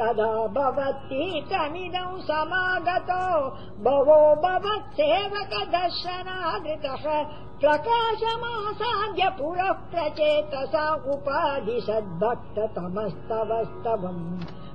तदा भवतीतमिदौ समागतो। भवो भवत्सेवकदर्शनादृतः प्रकाशमासाद्य पुरः प्रचेतसा उपाधिषद्भक्ततमस्तवस्तवम्।